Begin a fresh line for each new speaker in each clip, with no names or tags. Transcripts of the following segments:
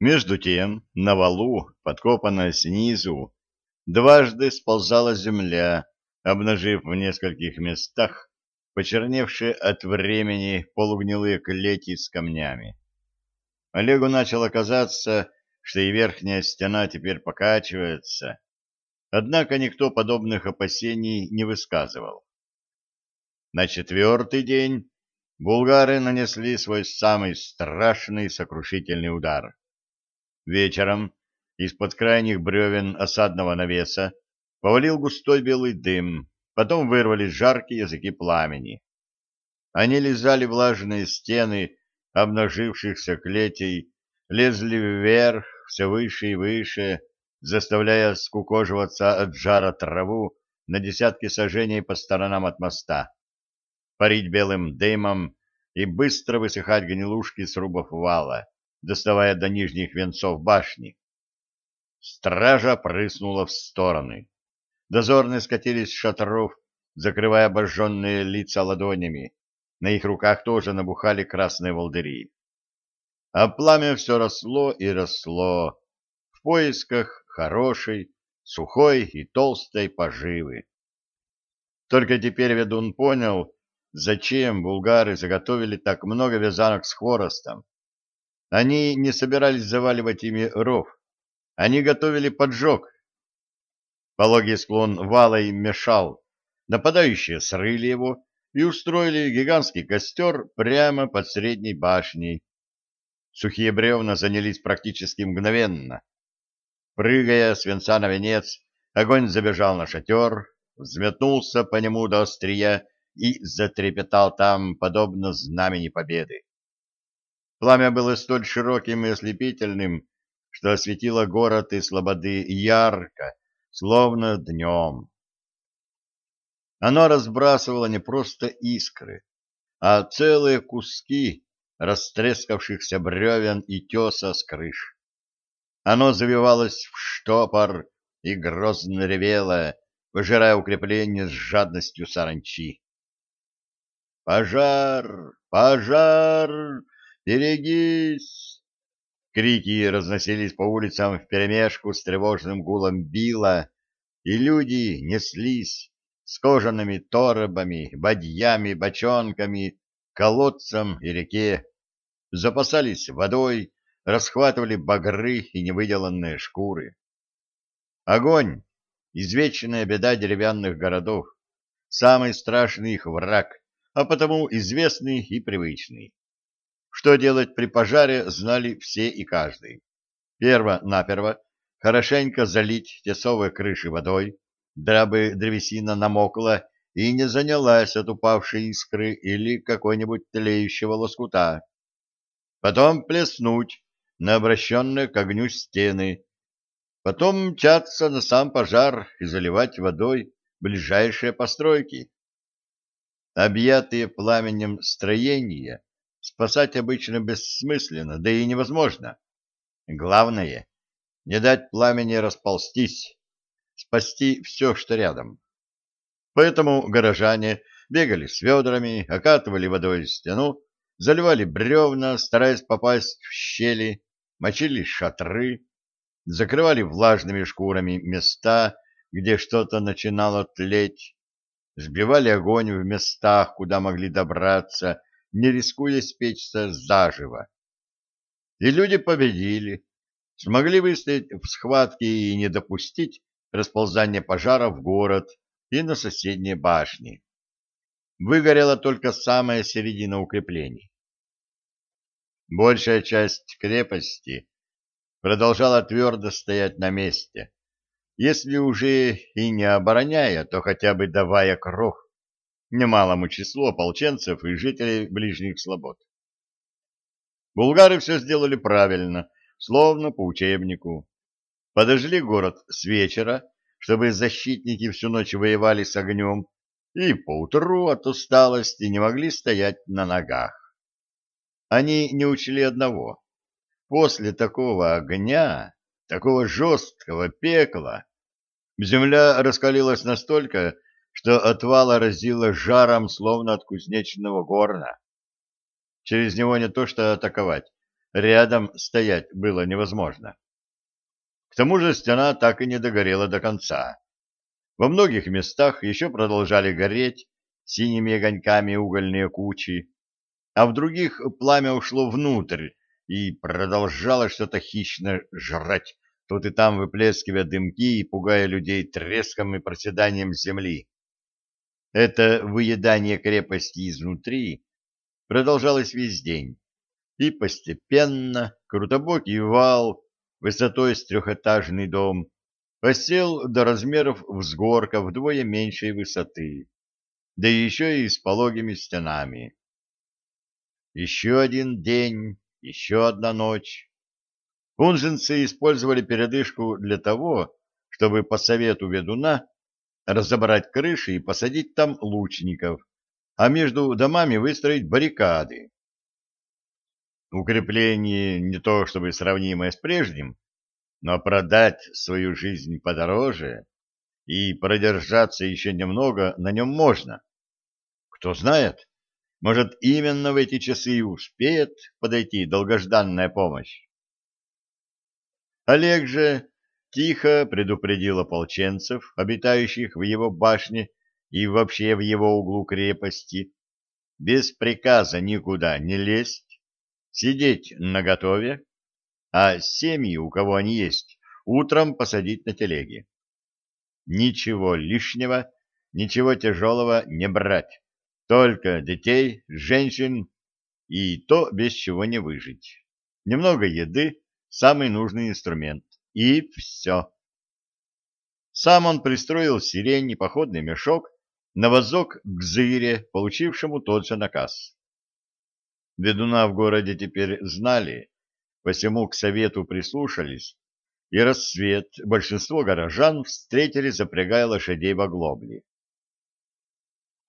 Между тем, на валу, подкопанная снизу, дважды сползала земля, обнажив в нескольких местах почерневшие от времени полугнилые клети с камнями. Олегу начало казаться, что и верхняя стена теперь покачивается, однако никто подобных опасений не высказывал. На четвертый день булгары нанесли свой самый страшный сокрушительный удар. Вечером из-под крайних бревен осадного навеса повалил густой белый дым, потом вырвались жаркие языки пламени. Они лизали влажные стены обнажившихся клетей, лезли вверх, все выше и выше, заставляя скукоживаться от жара траву на десятки сажений по сторонам от моста, парить белым дымом и быстро высыхать гнилушки срубов вала доставая до нижних венцов башни. Стража прыснула в стороны. Дозорные скатились с шатров, закрывая обожженные лица ладонями. На их руках тоже набухали красные волдыри. А пламя все росло и росло в поисках хорошей, сухой и толстой поживы. Только теперь ведун понял, зачем булгары заготовили так много вязанок с хворостом. Они не собирались заваливать ими ров. Они готовили поджог. Пологий склон вала им мешал. Нападающие срыли его и устроили гигантский костер прямо под средней башней. Сухие бревна занялись практически мгновенно. Прыгая с венца на венец, огонь забежал на шатер, взметнулся по нему до острия и затрепетал там, подобно знамени победы. Пламя было столь широким и ослепительным, что осветило город и слободы ярко, словно днем. Оно разбрасывало не просто искры, а целые куски растрескавшихся бревен и теса с крыш. Оно завивалось в штопор и грозно ревело, пожирая укрепление с жадностью саранчи. «Пожар! Пожар!» «Берегись!» Крики разносились по улицам вперемешку с тревожным гулом била, и люди неслись с кожаными торобами, бадьями, бочонками, колодцам и реке, запасались водой, расхватывали багры и невыделанные шкуры. Огонь — извечная беда деревянных городов, самый страшный их враг, а потому известный и привычный. Что делать при пожаре, знали все и каждый. Перво-наперво хорошенько залить тесовые крыши водой, дабы древесина намокла и не занялась от упавшей искры или какой-нибудь тлеющего лоскута. Потом плеснуть на обращенные к огню стены, потом мчаться на сам пожар и заливать водой ближайшие постройки. Объятые пламенем строения спасать обычно бессмысленно, да и невозможно. Главное — не дать пламени расползтись, спасти все, что рядом. Поэтому горожане бегали с ведрами, окатывали водой стену, заливали бревна, стараясь попасть в щели, мочили шатры, закрывали влажными шкурами места, где что-то начинало тлеть, сбивали огонь в местах, куда могли добраться, не рискуя спечься заживо. И люди победили, смогли выстоять в схватке и не допустить расползания пожара в город и на соседние башни. Выгорела только самая середина укреплений. Большая часть крепости продолжала твердо стоять на месте, если уже и не обороняя, то хотя бы давая кров немалому числу ополченцев и жителей ближних слобод. Булгары все сделали правильно, словно по учебнику. Подожгли город с вечера, чтобы защитники всю ночь воевали с огнем, и поутру от усталости не могли стоять на ногах. Они не учли одного. После такого огня, такого жесткого пекла, земля раскалилась настолько, что отвала разило жаром, словно от кузнечного горна. Через него не то что атаковать, рядом стоять было невозможно. К тому же стена так и не догорела до конца. Во многих местах еще продолжали гореть синими огоньками угольные кучи, а в других пламя ушло внутрь и продолжало что-то хищно жрать, тут и там выплескивая дымки и пугая людей треском и проседанием земли. Это выедание крепости изнутри продолжалось весь день, и постепенно крутобокий вал высотой с трехэтажный дом посел до размеров взгорка вдвое меньшей высоты, да еще и с пологими стенами. Еще один день, еще одна ночь. Унженцы использовали передышку для того, чтобы по совету ведуна разобрать крыши и посадить там лучников, а между домами выстроить баррикады. Укрепление не то чтобы сравнимое с прежним, но продать свою жизнь подороже и продержаться еще немного на нем можно. Кто знает, может, именно в эти часы и успеет подойти долгожданная помощь. Олег же тихо предупредил ополченцев, обитающих в его башне и вообще в его углу крепости, без приказа никуда не лезть, сидеть наготове, а семьи, у кого они есть, утром посадить на телеги. Ничего лишнего, ничего тяжелого не брать, только детей, женщин и то, без чего не выжить. Немного еды, самый нужный инструмент. И все. Сам он пристроил сирень и походный мешок на возок к Зыре, получившему тот же наказ. Ведуна в городе теперь знали, посему к совету прислушались, и рассвет большинство горожан встретили, запрягая лошадей в оглобли.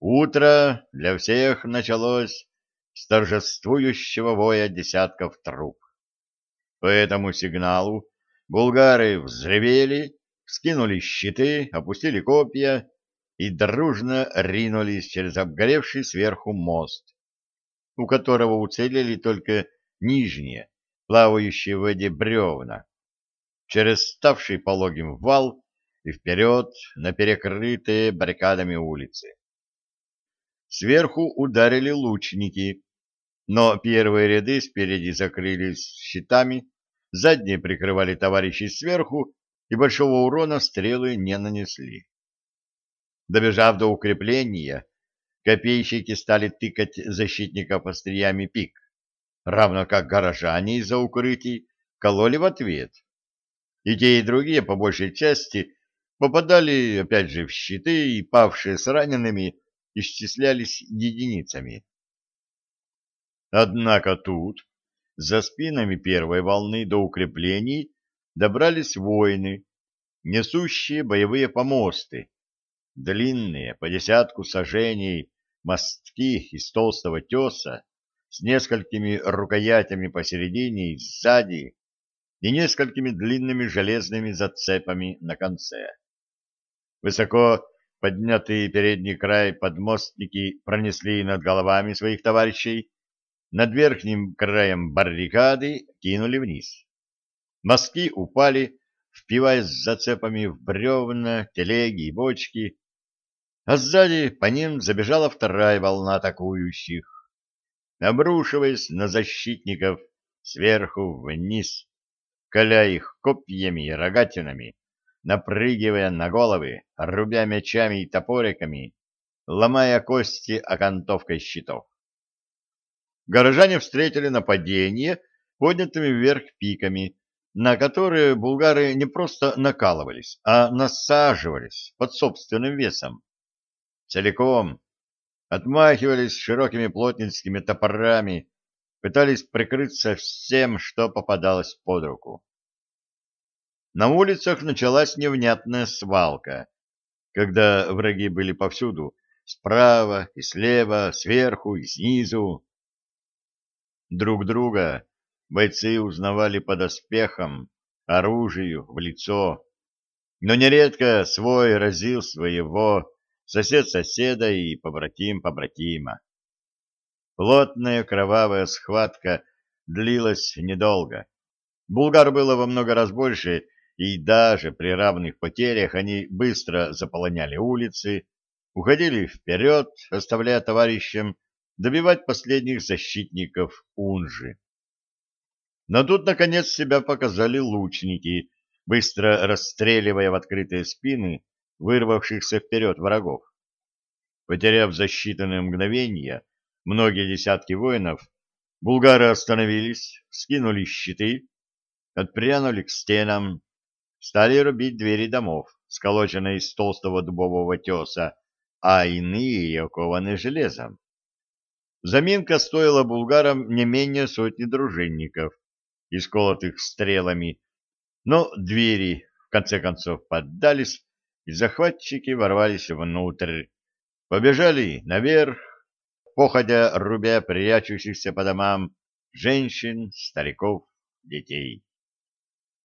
Утро для всех началось с торжествующего воя десятков труп. По этому сигналу Булгары взревели, скинули щиты, опустили копья и дружно ринулись через обгоревший сверху мост, у которого уцелели только нижние, плавающие в воде бревна, через ставший пологим вал и вперед на перекрытые баррикадами улицы. Сверху ударили лучники, но первые ряды спереди закрылись щитами, задние прикрывали товарищей сверху, и большого урона стрелы не нанесли. Добежав до укрепления, копейщики стали тыкать защитников остриями пик, равно как горожане из-за укрытий кололи в ответ. И те, и другие, по большей части, попадали, опять же, в щиты, и павшие с ранеными исчислялись единицами. Однако тут за спинами первой волны до укреплений добрались воины, несущие боевые помосты, длинные, по десятку сажений, мостки из толстого теса с несколькими рукоятями посередине и сзади и несколькими длинными железными зацепами на конце. Высоко поднятые передний край подмостники пронесли над головами своих товарищей, над верхним краем баррикады кинули вниз. Мостки упали, впиваясь зацепами в бревна, телеги и бочки, а сзади по ним забежала вторая волна атакующих, обрушиваясь на защитников сверху вниз, коля их копьями и рогатинами, напрыгивая на головы, рубя мечами и топориками, ломая кости окантовкой щитов. Горожане встретили нападение поднятыми вверх пиками, на которые булгары не просто накалывались, а насаживались под собственным весом. Целиком отмахивались широкими плотницкими топорами, пытались прикрыться всем, что попадалось под руку. На улицах началась невнятная свалка, когда враги были повсюду, справа и слева, сверху и снизу. Друг друга бойцы узнавали по доспехам, оружию, в лицо. Но нередко свой разил своего, сосед соседа и побратим побратима. Плотная кровавая схватка длилась недолго. Булгар было во много раз больше, и даже при равных потерях они быстро заполоняли улицы, уходили вперед, оставляя товарищам добивать последних защитников Унжи. Но тут, наконец, себя показали лучники, быстро расстреливая в открытые спины вырвавшихся вперед врагов. Потеряв за считанные мгновения многие десятки воинов, булгары остановились, скинули щиты, отпрянули к стенам, стали рубить двери домов, сколоченные из толстого дубового теса, а иные окованы железом. Заминка стоила булгарам не менее сотни дружинников, исколотых стрелами, но двери в конце концов поддались, и захватчики ворвались внутрь, побежали наверх, походя рубя прячущихся по домам женщин, стариков, детей.